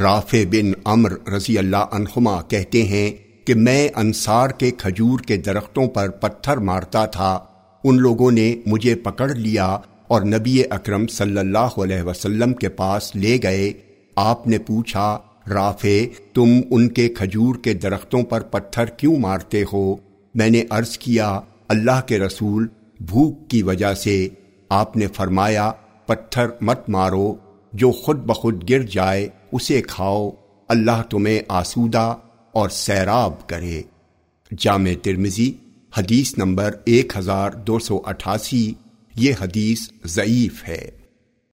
رافع بن امر رضی اللہ عنہما کہتے ہیں کہ میں انصار کے کھجور کے درختوں پر پتھر مارتا تھا۔ ان لوگوں نے مجھے پکڑ لیا اور نبی اکرم صلی اللہ علیہ وسلم کے پاس لے گئے۔ آپ نے پوچھا، رافع، تم ان کے کھجور کے درختوں پر پتھر کیوں مارتے ہو؟ میں نے عرض کیا، اللہ کے رسول، بھوک کی وجہ سے۔ آپ نے فرمایا، پتھر مت مارو، جو خود بخود گر جائے اسے کھاؤ، اللہ تمہیں آسودہ اور سیراب کرے۔ جامع ترمزی حدیث نمبر ایک ہزار دو سو اٹھاسی